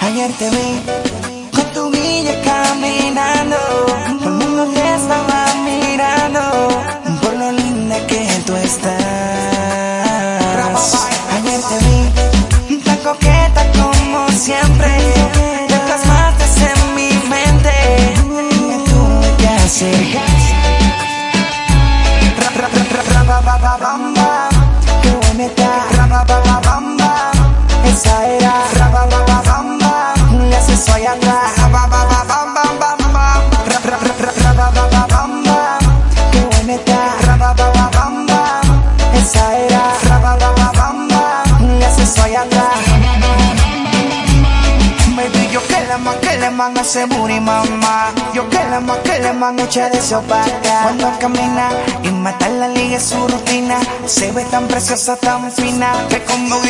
Ayer te vi con tu guilla caminando, todo el mundo te estaba mirando por lo linda que tú estás. Ayer te vi tan coqueta como siempre, te en mi mente, me tuve que acercar. Ra, ra, ra, ra, ra, ba, ba, ba, bam, bam. Qué buena está. Ra, ba, Esa era. Ra, ba, ba, ba, bam, bam. Le hace eso allá atrás. Ra, ba, ba, ba, bam, bam, bam, bam. Ra, ra, ra, ra, ra, ba, ba, ba, bam, bam. Qué buena está. Ra, ba, ba, ba, bam, bam. Esa era. Yo que que mamá. Yo que le man, que le man echa de acá. Cuando camina y mata la liga es su rutina. Se ve tan preciosa, tan fina. Que como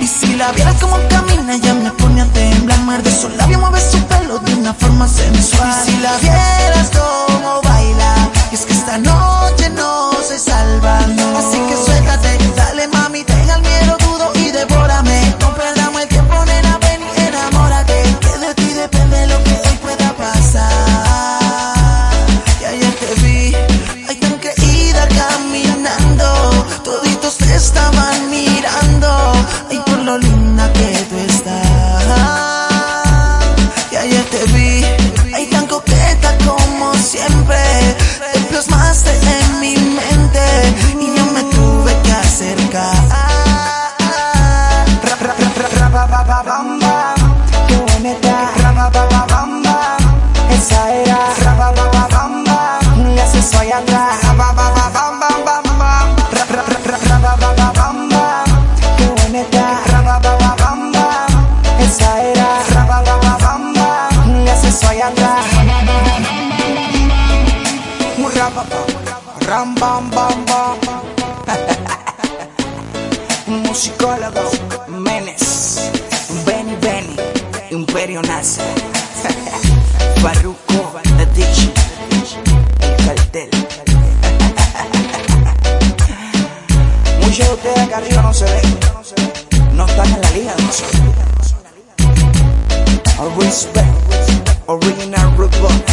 Y si la vieras como camina, vi, ay, tan coqueta como siempre. Te plasmaste en mi mente y yo me tuve que acercar. Ba, bam, bam. Qué buena está. Esa era. Eso allá atrás. Ram, bam, bam, bam. Musicólogo, Menes, Benny Benny, Imperio NASA, Farruko, Addiction, El Cartel. Muchos de ustedes acá arriba no se ven, no están en la liga de nosotros. Respect, original root.